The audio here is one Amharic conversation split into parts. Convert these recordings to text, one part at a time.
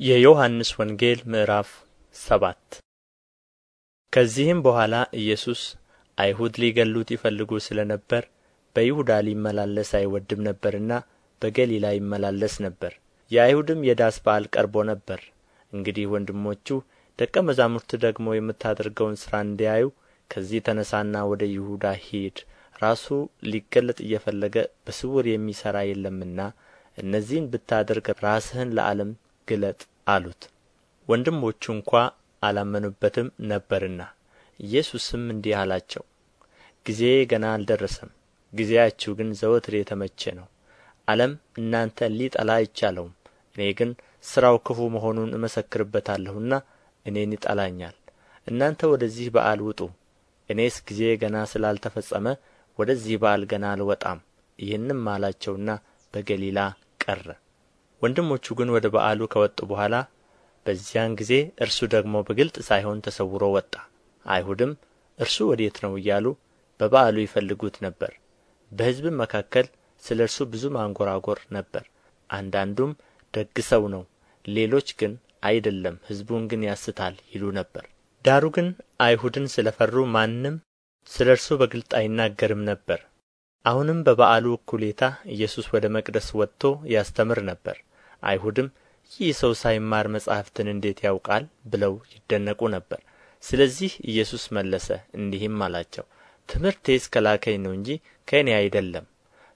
የዮሐንስ ወንጌል ምዕራፍ ሰባት ከዚህም በኋላ ኢየሱስ አይሁድ ሊገሉት ይፈልጉ ስለ ነበር በይሁዳ ሊመላለስ አይወድም ነበርና በገሊላ ይመላለስ ነበር። የአይሁድም የዳስ በዓል ቀርቦ ነበር። እንግዲህ ወንድሞቹ ደቀ መዛሙርት ደግሞ የምታደርገውን ሥራ እንዲያዩ ከዚህ ተነሳና ወደ ይሁዳ ሂድ፣ ራሱ ሊገለጥ እየፈለገ በስውር የሚሠራ የለምና እነዚህን ብታደርግ ራስህን ለዓለም ግለጥ አሉት። ወንድሞቹ እንኳ አላመኑበትም ነበርና ኢየሱስም እንዲህ አላቸው ጊዜዬ ገና አልደረሰም ጊዜያችሁ ግን ዘወትር የተመቸ ነው። ዓለም እናንተን ሊጠላ አይቻለውም እኔ ግን ሥራው ክፉ መሆኑን እመሰክርበታለሁና እኔን ይጠላኛል። እናንተ ወደዚህ በዓል ውጡ እኔስ ጊዜ ገና ስላልተፈጸመ ወደዚህ በዓል ገና አልወጣም። ይህንም አላቸውና በገሊላ ቀረ ወንድሞቹ ግን ወደ በዓሉ ከወጡ በኋላ በዚያን ጊዜ እርሱ ደግሞ በግልጥ ሳይሆን ተሰውሮ ወጣ። አይሁድም እርሱ ወዴት ነው እያሉ በበዓሉ ይፈልጉት ነበር። በሕዝብም መካከል ስለ እርሱ ብዙ ማንጐራጐር ነበር። አንዳንዱም ደግ ሰው ነው ሌሎች ግን አይደለም ሕዝቡን ግን ያስታል ይሉ ነበር። ዳሩ ግን አይሁድን ስለ ፈሩ ማንም ስለ እርሱ በግልጥ አይናገርም ነበር። አሁንም በበዓሉ እኩሌታ ኢየሱስ ወደ መቅደስ ወጥቶ ያስተምር ነበር አይሁድም ይህ ሰው ሳይማር መጻሕፍትን እንዴት ያውቃል ብለው ይደነቁ ነበር። ስለዚህ ኢየሱስ መለሰ እንዲህም አላቸው ትምህርቴስ ከላከኝ ነው እንጂ ከእኔ አይደለም።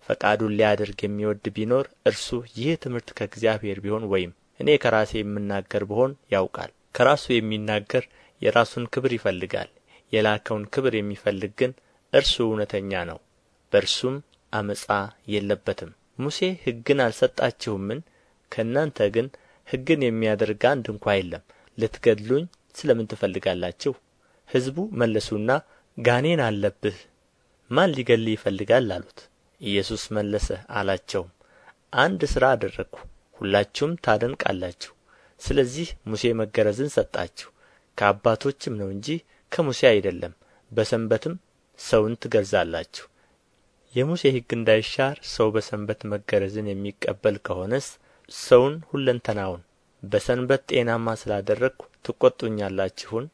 ፈቃዱን ሊያደርግ የሚወድ ቢኖር እርሱ ይህ ትምህርት ከእግዚአብሔር ቢሆን ወይም እኔ ከራሴ የምናገር ብሆን ያውቃል። ከራሱ የሚናገር የራሱን ክብር ይፈልጋል የላከውን ክብር የሚፈልግ ግን እርሱ እውነተኛ ነው በእርሱም ዓመፃ የለበትም። ሙሴ ሕግን አልሰጣችሁምን ከእናንተ ግን ሕግን የሚያደርግ አንድ እንኳ የለም። ልትገድሉኝ ስለ ምን ትፈልጋላችሁ? ሕዝቡ መለሱና ጋኔን አለብህ ማን ሊገድልህ ይፈልጋል አሉት። ኢየሱስ መለሰ አላቸውም። አንድ ሥራ አደረግሁ ሁላችሁም ታደንቃላችሁ። ስለዚህ ሙሴ መገረዝን ሰጣችሁ። ከአባቶችም ነው እንጂ ከሙሴ አይደለም በሰንበትም ሰውን ትገርዛላችሁ። የሙሴ ሕግ እንዳይሻር ሰው በሰንበት መገረዝን የሚቀበል ከሆነስ ሰውን ሁለንተናውን በሰንበት ጤናማ ስላደረግሁ ትቈጡኛላችሁን?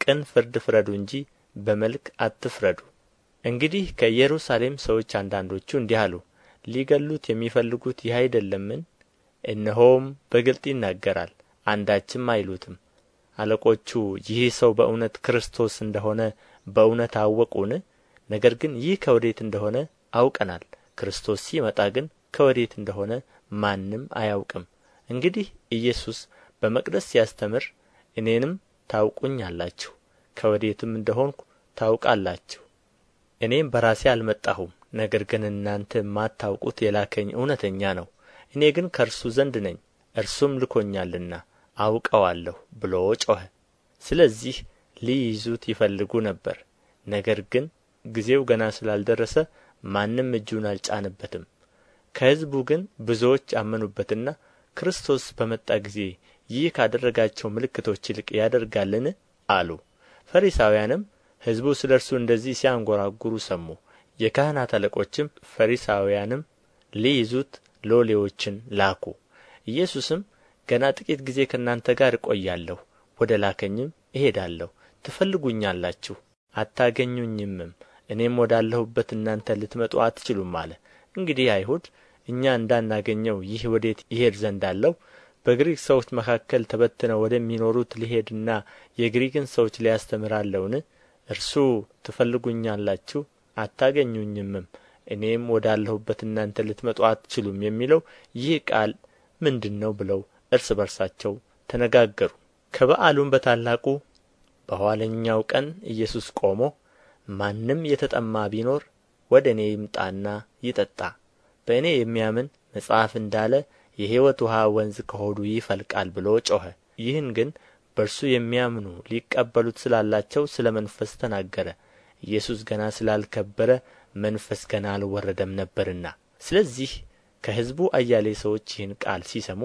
ቅን ፍርድ ፍረዱ እንጂ በመልክ አትፍረዱ። እንግዲህ ከኢየሩሳሌም ሰዎች አንዳንዶቹ እንዲህ አሉ ሊገሉት የሚፈልጉት ይህ አይደለምን? እነሆም በግልጥ ይናገራል አንዳችም አይሉትም። አለቆቹ ይህ ሰው በእውነት ክርስቶስ እንደሆነ በእውነት አወቁን? ነገር ግን ይህ ከወዴት እንደሆነ አውቀናል። ክርስቶስ ሲመጣ ግን ከወዴት እንደሆነ ማንም አያውቅም። እንግዲህ ኢየሱስ በመቅደስ ሲያስተምር እኔንም ታውቁኛላችሁ ከወዴትም እንደ ሆንሁ ታውቃላችሁ። እኔም በራሴ አልመጣሁም ነገር ግን እናንተ የማታውቁት የላከኝ እውነተኛ ነው። እኔ ግን ከእርሱ ዘንድ ነኝ እርሱም ልኮኛልና አውቀዋለሁ ብሎ ጮኸ። ስለዚህ ሊይዙት ይፈልጉ ነበር ነገር ግን ጊዜው ገና ስላልደረሰ ማንም እጁን አልጫነበትም ከሕዝቡ ግን ብዙዎች አመኑበትና ክርስቶስ በመጣ ጊዜ ይህ ካደረጋቸው ምልክቶች ይልቅ ያደርጋልን? አሉ። ፈሪሳውያንም ሕዝቡ ስለ እርሱ እንደዚህ ሲያንጐራጉሩ ሰሙ። የካህናት አለቆችም ፈሪሳውያንም ሊይዙት ሎሌዎችን ላኩ። ኢየሱስም ገና ጥቂት ጊዜ ከእናንተ ጋር እቆያለሁ ወደ ላከኝም እሄዳለሁ። ትፈልጉኛላችሁ አታገኙኝምም። እኔም ወዳለሁበት እናንተ ልትመጡ አትችሉም አለ እንግዲህ አይሁድ እኛ እንዳናገኘው ይህ ወዴት ይሄድ ዘንድ አለው? በግሪክ ሰዎች መካከል ተበትነው ወደሚኖሩት ሊሄድና የግሪክን ሰዎች ሊያስተምር አለውን? እርሱ ትፈልጉኛላችሁ አታገኙኝምም። እኔም ወዳለሁበት እናንተ ልትመጡ አትችሉም የሚለው ይህ ቃል ምንድን ነው ብለው እርስ በርሳቸው ተነጋገሩ። ከበዓሉም በታላቁ በኋለኛው ቀን ኢየሱስ ቆሞ ማንም የተጠማ ቢኖር ወደ እኔ ይምጣና ይጠጣ። በእኔ የሚያምን መጽሐፍ እንዳለ የሕይወት ውኃ ወንዝ ከሆዱ ይፈልቃል ብሎ ጮኸ። ይህን ግን በእርሱ የሚያምኑ ሊቀበሉት ስላላቸው ስለ መንፈስ ተናገረ። ኢየሱስ ገና ስላልከበረ መንፈስ ገና አልወረደም ነበርና። ስለዚህ ከሕዝቡ አያሌ ሰዎች ይህን ቃል ሲሰሙ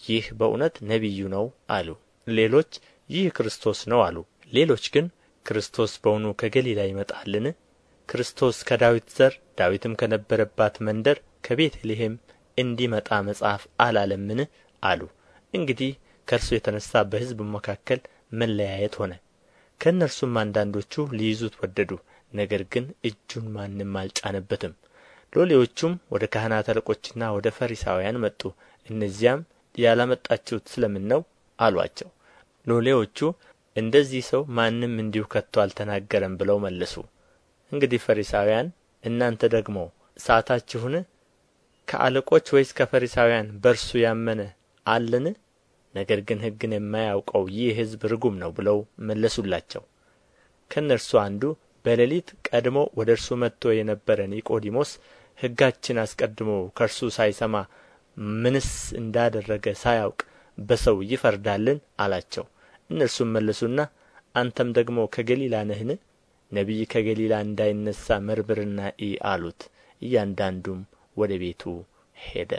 ይህ በእውነት ነቢዩ ነው አሉ። ሌሎች ይህ ክርስቶስ ነው አሉ። ሌሎች ግን ክርስቶስ በውኑ ከገሊላ ይመጣልን ክርስቶስ ከዳዊት ዘር ዳዊትም ከነበረባት መንደር ከቤተ ልሔም እንዲመጣ መጽሐፍ አላለምን? አሉ። እንግዲህ ከእርሱ የተነሣ በሕዝቡ መካከል መለያየት ሆነ። ከእነርሱም አንዳንዶቹ ሊይዙት ወደዱ ነገር ግን እጁን ማንም አልጫነበትም። ሎሌዎቹም ወደ ካህናት አለቆችና ወደ ፈሪሳውያን መጡ። እነዚያም ያላመጣችሁት ስለ ምን ነው? አሉአቸው ሎሌዎቹ እንደዚህ ሰው ማንም እንዲሁ ከቶ አልተናገረም ብለው መለሱ እንግዲህ ፈሪሳውያን እናንተ ደግሞ ሳታችሁን ከአለቆች ወይስ ከፈሪሳውያን በእርሱ ያመነ አለን? ነገር ግን ሕግን የማያውቀው ይህ ሕዝብ ርጉም ነው ብለው መለሱላቸው። ከእነርሱ አንዱ በሌሊት ቀድሞ ወደ እርሱ መጥቶ የነበረ ኒቆዲሞስ ሕጋችን አስቀድሞ ከእርሱ ሳይሰማ ምንስ እንዳደረገ ሳያውቅ በሰው ይፈርዳልን? አላቸው። እነርሱም መለሱና አንተም ደግሞ ከገሊላ ነህን ነቢይ ከገሊላ እንዳይነሣ መርምርና እይ አሉት። እያንዳንዱም ወደ ቤቱ ሄደ